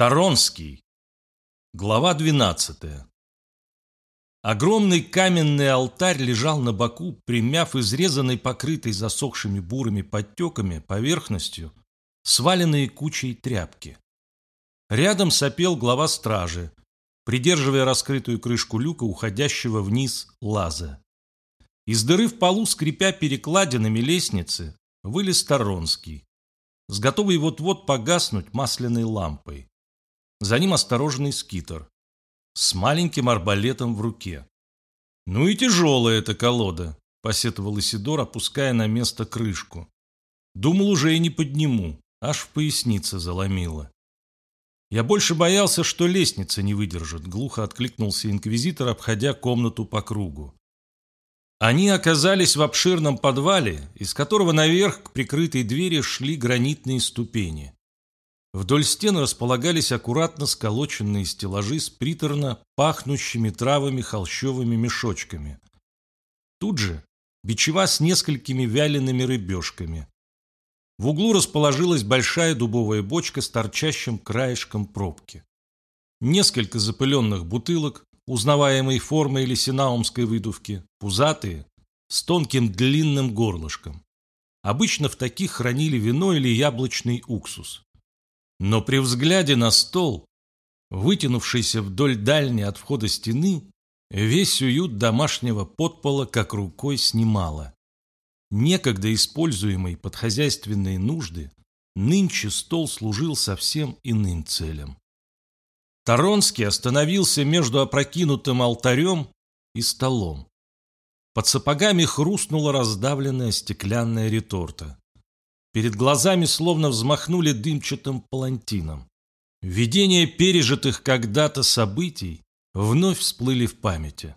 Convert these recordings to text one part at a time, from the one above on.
Таронский. Глава 12. Огромный каменный алтарь лежал на боку, примяв изрезанной, покрытой засохшими бурыми подтеками поверхностью, сваленные кучей тряпки. Рядом сопел глава стражи, придерживая раскрытую крышку люка, уходящего вниз лаза. Из дыры в полу, скрипя перекладинами лестницы, вылез Таронский, с готовой вот-вот погаснуть масляной лампой. За ним осторожный скитер с маленьким арбалетом в руке. «Ну и тяжелая эта колода», — посетовал Исидор, опуская на место крышку. «Думал, уже и не подниму, аж в пояснице заломило». «Я больше боялся, что лестница не выдержит», — глухо откликнулся инквизитор, обходя комнату по кругу. Они оказались в обширном подвале, из которого наверх к прикрытой двери шли гранитные ступени. Вдоль стен располагались аккуратно сколоченные стеллажи с приторно пахнущими травами холщовыми мешочками. Тут же бичева с несколькими вялеными рыбешками. В углу расположилась большая дубовая бочка с торчащим краешком пробки. Несколько запыленных бутылок, узнаваемой формы или синаумской выдувки, пузатые, с тонким длинным горлышком. Обычно в таких хранили вино или яблочный уксус. Но при взгляде на стол, вытянувшийся вдоль дальней от входа стены, весь уют домашнего подпола как рукой снимало. Некогда используемый под хозяйственные нужды, нынче стол служил совсем иным целям. Таронский остановился между опрокинутым алтарем и столом. Под сапогами хрустнула раздавленная стеклянная реторта. Перед глазами словно взмахнули дымчатым палантином. Видения пережитых когда-то событий вновь всплыли в памяти.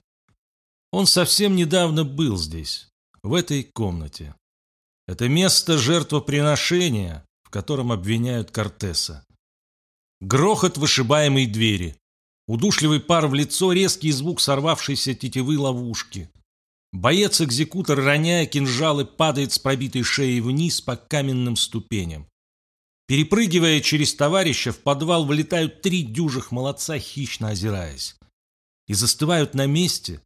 Он совсем недавно был здесь, в этой комнате. Это место жертвоприношения, в котором обвиняют Кортеса. Грохот вышибаемой двери, удушливый пар в лицо, резкий звук сорвавшейся тетивы ловушки – Боец-экзекутор, роняя кинжалы, падает с пробитой шеей вниз по каменным ступеням. Перепрыгивая через товарища, в подвал вылетают три дюжих молодца, хищно озираясь. И застывают на месте,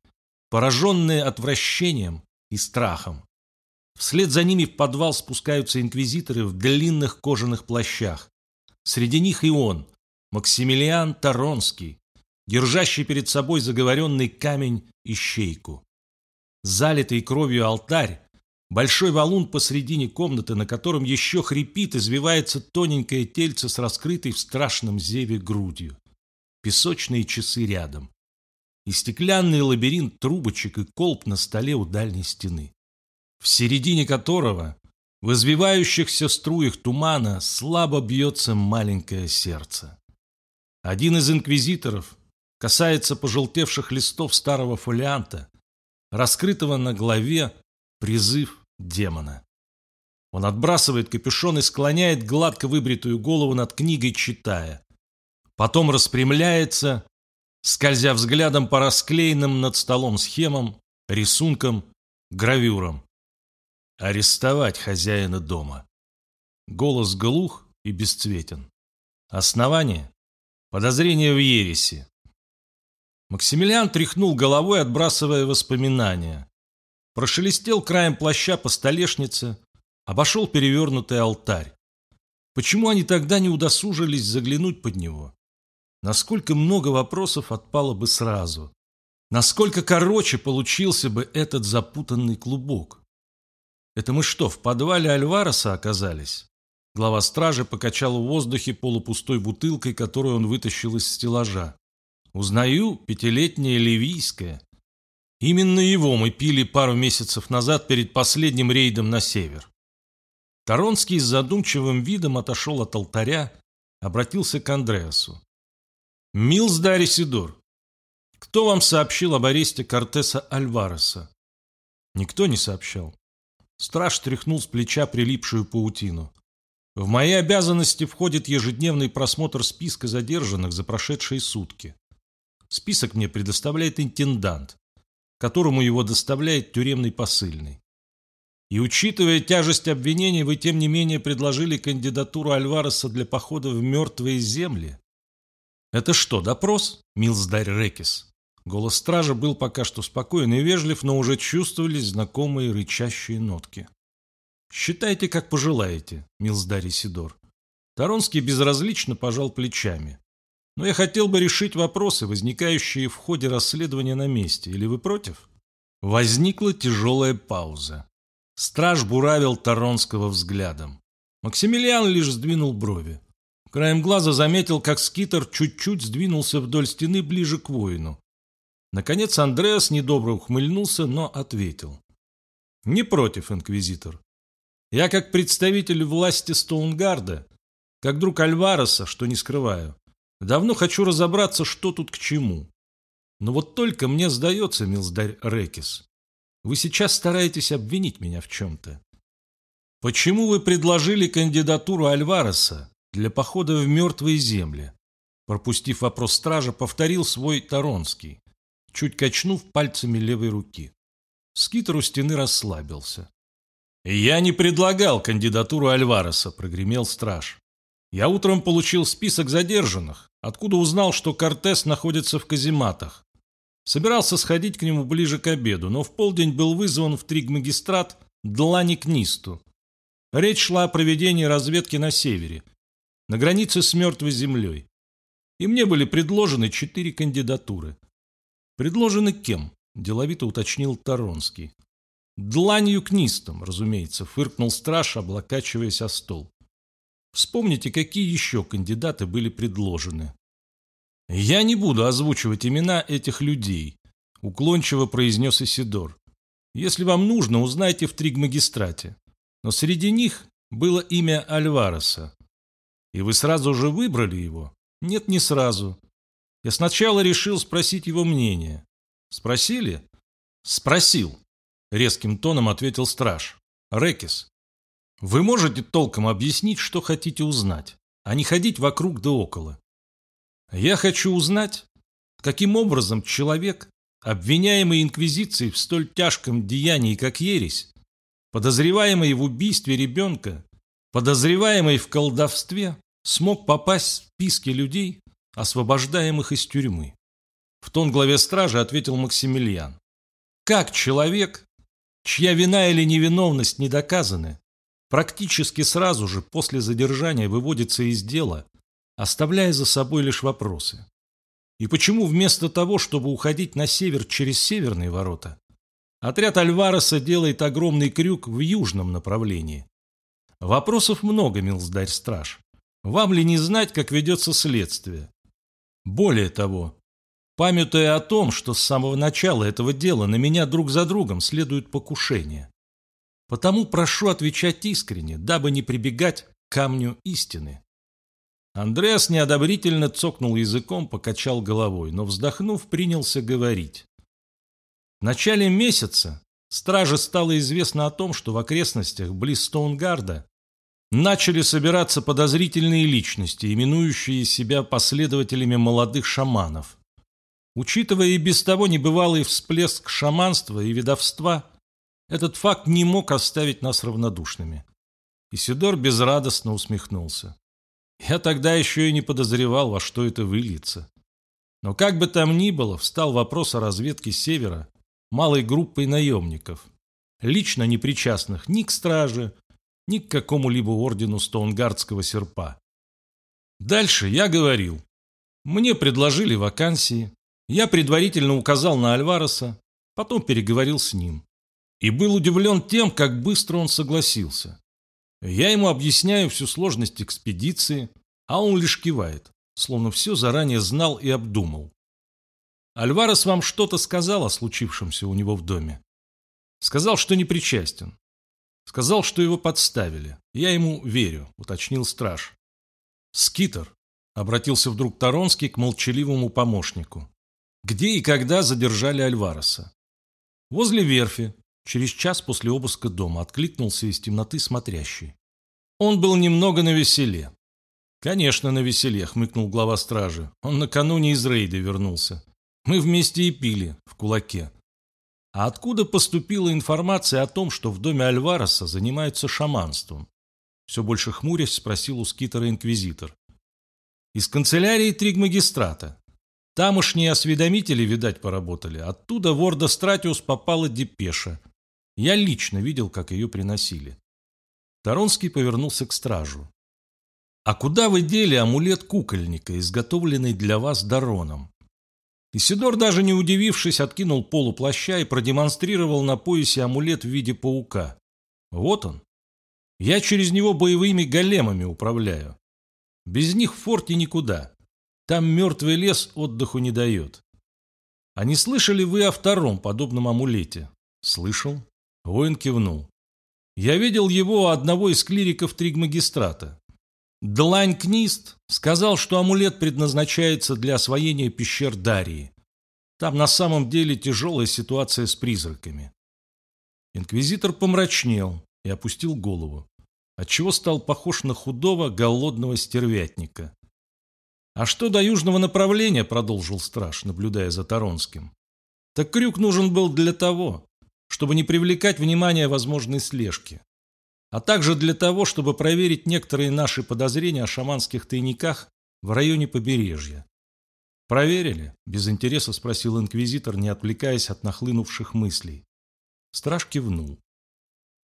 пораженные отвращением и страхом. Вслед за ними в подвал спускаются инквизиторы в длинных кожаных плащах. Среди них и он, Максимилиан Таронский, держащий перед собой заговоренный камень и щейку залитый кровью алтарь, большой валун посредине комнаты, на котором еще хрипит, извивается тоненькое тельце с раскрытой в страшном зеве грудью. Песочные часы рядом. И стеклянный лабиринт трубочек и колб на столе у дальней стены. В середине которого, в извивающихся струях тумана, слабо бьется маленькое сердце. Один из инквизиторов касается пожелтевших листов старого фолианта, раскрытого на главе призыв демона. Он отбрасывает капюшон и склоняет гладко выбритую голову над книгой, читая. Потом распрямляется, скользя взглядом по расклеенным над столом схемам, рисункам, гравюрам. Арестовать хозяина дома. Голос глух и бесцветен. Основание – подозрение в ереси. Максимилиан тряхнул головой, отбрасывая воспоминания. Прошелестел краем плаща по столешнице, обошел перевернутый алтарь. Почему они тогда не удосужились заглянуть под него? Насколько много вопросов отпало бы сразу? Насколько короче получился бы этот запутанный клубок? Это мы что, в подвале Альвареса оказались? Глава стражи покачал в воздухе полупустой бутылкой, которую он вытащил из стеллажа. Узнаю пятилетнее ливийское. Именно его мы пили пару месяцев назад перед последним рейдом на север. Таронский с задумчивым видом отошел от алтаря, обратился к Андреасу. «Милздари Сидор, кто вам сообщил об аресте Кортеса Альвареса?» Никто не сообщал. Страж тряхнул с плеча прилипшую паутину. В мои обязанности входит ежедневный просмотр списка задержанных за прошедшие сутки. Список мне предоставляет интендант, которому его доставляет тюремный посыльный. И учитывая тяжесть обвинений, вы тем не менее предложили кандидатуру Альвареса для похода в мертвые земли. «Это что, допрос, милздарь Рекис?» Голос стража был пока что спокоен и вежлив, но уже чувствовались знакомые рычащие нотки. «Считайте, как пожелаете, милздарь Сидор». Таронский безразлично пожал плечами. «Но я хотел бы решить вопросы, возникающие в ходе расследования на месте. Или вы против?» Возникла тяжелая пауза. Страж буравил Таронского взглядом. Максимилиан лишь сдвинул брови. Краем глаза заметил, как скитер чуть-чуть сдвинулся вдоль стены ближе к воину. Наконец Андреас недобро ухмыльнулся, но ответил. «Не против, инквизитор. Я как представитель власти Стоунгарда, как друг Альвареса, что не скрываю, давно хочу разобраться, что тут к чему. Но вот только мне сдается, милздарь Рекис, вы сейчас стараетесь обвинить меня в чем-то. Почему вы предложили кандидатуру Альвареса для похода в мертвые земли? Пропустив вопрос стража, повторил свой Таронский, чуть качнув пальцами левой руки. Скитер у стены расслабился. «Я не предлагал кандидатуру Альвареса», — прогремел страж. «Я утром получил список задержанных, откуда узнал, что Кортес находится в казематах. Собирался сходить к нему ближе к обеду, но в полдень был вызван в Тригмагистрат Длани Книсту. Речь шла о проведении разведки на севере, на границе с мертвой землей. И мне были предложены четыре кандидатуры. Предложены кем? Деловито уточнил Таронский. Дланью Книстом, разумеется, фыркнул страж, облокачиваясь о стол. Вспомните, какие еще кандидаты были предложены. «Я не буду озвучивать имена этих людей», — уклончиво произнес Исидор. «Если вам нужно, узнайте в Тригмагистрате. Но среди них было имя Альвареса. И вы сразу же выбрали его? Нет, не сразу. Я сначала решил спросить его мнение. Спросили? Спросил. Резким тоном ответил страж. Рекис, вы можете толком объяснить, что хотите узнать, а не ходить вокруг да около. Я хочу узнать, каким образом человек, обвиняемый инквизицией в столь тяжком деянии, как ересь, подозреваемый в убийстве ребенка, подозреваемый в колдовстве, смог попасть в списки людей, освобождаемых из тюрьмы. В тон главе стражи ответил Максимилиан. Как человек, чья вина или невиновность не доказаны, практически сразу же после задержания выводится из дела оставляя за собой лишь вопросы. И почему вместо того, чтобы уходить на север через северные ворота, отряд Альвареса делает огромный крюк в южном направлении? Вопросов много, милздарь-страж. Вам ли не знать, как ведется следствие? Более того, памятуя о том, что с самого начала этого дела на меня друг за другом следует покушение. Потому прошу отвечать искренне, дабы не прибегать к камню истины. Андреас неодобрительно цокнул языком, покачал головой, но, вздохнув, принялся говорить. В начале месяца страже стало известно о том, что в окрестностях близ Стоунгарда начали собираться подозрительные личности, именующие себя последователями молодых шаманов. Учитывая и без того небывалый всплеск шаманства и ведовства, этот факт не мог оставить нас равнодушными. Исидор безрадостно усмехнулся. Я тогда еще и не подозревал, во что это выльется. Но как бы там ни было, встал вопрос о разведке севера малой группой наемников, лично не причастных ни к страже, ни к какому-либо ордену Стоунгардского серпа. Дальше я говорил. Мне предложили вакансии, я предварительно указал на Альвареса, потом переговорил с ним. И был удивлен тем, как быстро он согласился. Я ему объясняю всю сложность экспедиции, а он лишь кивает, словно все заранее знал и обдумал. Альварес вам что-то сказал о случившемся у него в доме? Сказал, что не причастен. Сказал, что его подставили. Я ему верю, уточнил страж. Скитер, обратился вдруг Таронский к молчаливому помощнику. Где и когда задержали Альвареса? Возле верфи, Через час после обыска дома откликнулся из темноты смотрящий. Он был немного навеселе. «Конечно, навеселе», — хмыкнул глава стражи. «Он накануне из рейда вернулся. Мы вместе и пили, в кулаке». А откуда поступила информация о том, что в доме Альвареса занимаются шаманством? Все больше хмурясь спросил у скитера инквизитор. Из канцелярии Тригмагистрата. Тамошние осведомители, видать, поработали. Оттуда в Ордо Стратиус попала депеша. Я лично видел, как ее приносили. Таронский повернулся к стражу. «А куда вы дели амулет кукольника, изготовленный для вас Дароном?» Исидор, даже не удивившись, откинул полуплаща и продемонстрировал на поясе амулет в виде паука. «Вот он. Я через него боевыми големами управляю. Без них в форте никуда. Там мертвый лес отдыху не дает. А не слышали вы о втором подобном амулете? Слышал. Воин кивнул. Я видел его одного из клириков Тригмагистрата. Длань Книст сказал, что амулет предназначается для освоения пещер Дарии. Там на самом деле тяжелая ситуация с призраками. Инквизитор помрачнел и опустил голову, отчего стал похож на худого, голодного стервятника. «А что до южного направления?» – продолжил страж, наблюдая за Таронским. «Так крюк нужен был для того, чтобы не привлекать внимание возможной слежки а также для того, чтобы проверить некоторые наши подозрения о шаманских тайниках в районе побережья. «Проверили?» – без интереса спросил инквизитор, не отвлекаясь от нахлынувших мыслей. Страж кивнул.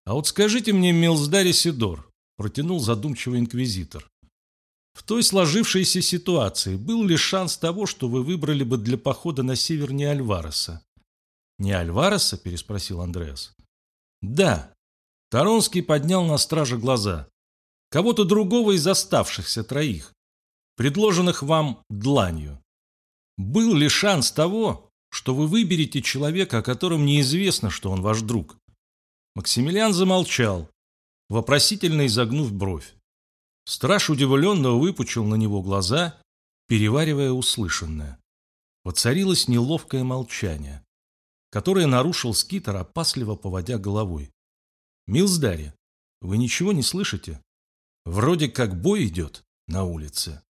«А вот скажите мне, Милздари Сидор», – протянул задумчивый инквизитор. «В той сложившейся ситуации был ли шанс того, что вы выбрали бы для похода на север не Альвареса?» «Не Альвареса?» – переспросил Андреас. «Да», Таронский поднял на страже глаза. Кого-то другого из оставшихся троих, предложенных вам дланью. Был ли шанс того, что вы выберете человека, о котором неизвестно, что он ваш друг? Максимилиан замолчал, вопросительно изогнув бровь. Страж удивленно выпучил на него глаза, переваривая услышанное. Воцарилось неловкое молчание, которое нарушил скитер, опасливо поводя головой. Милздари, вы ничего не слышите? Вроде как бой идет на улице.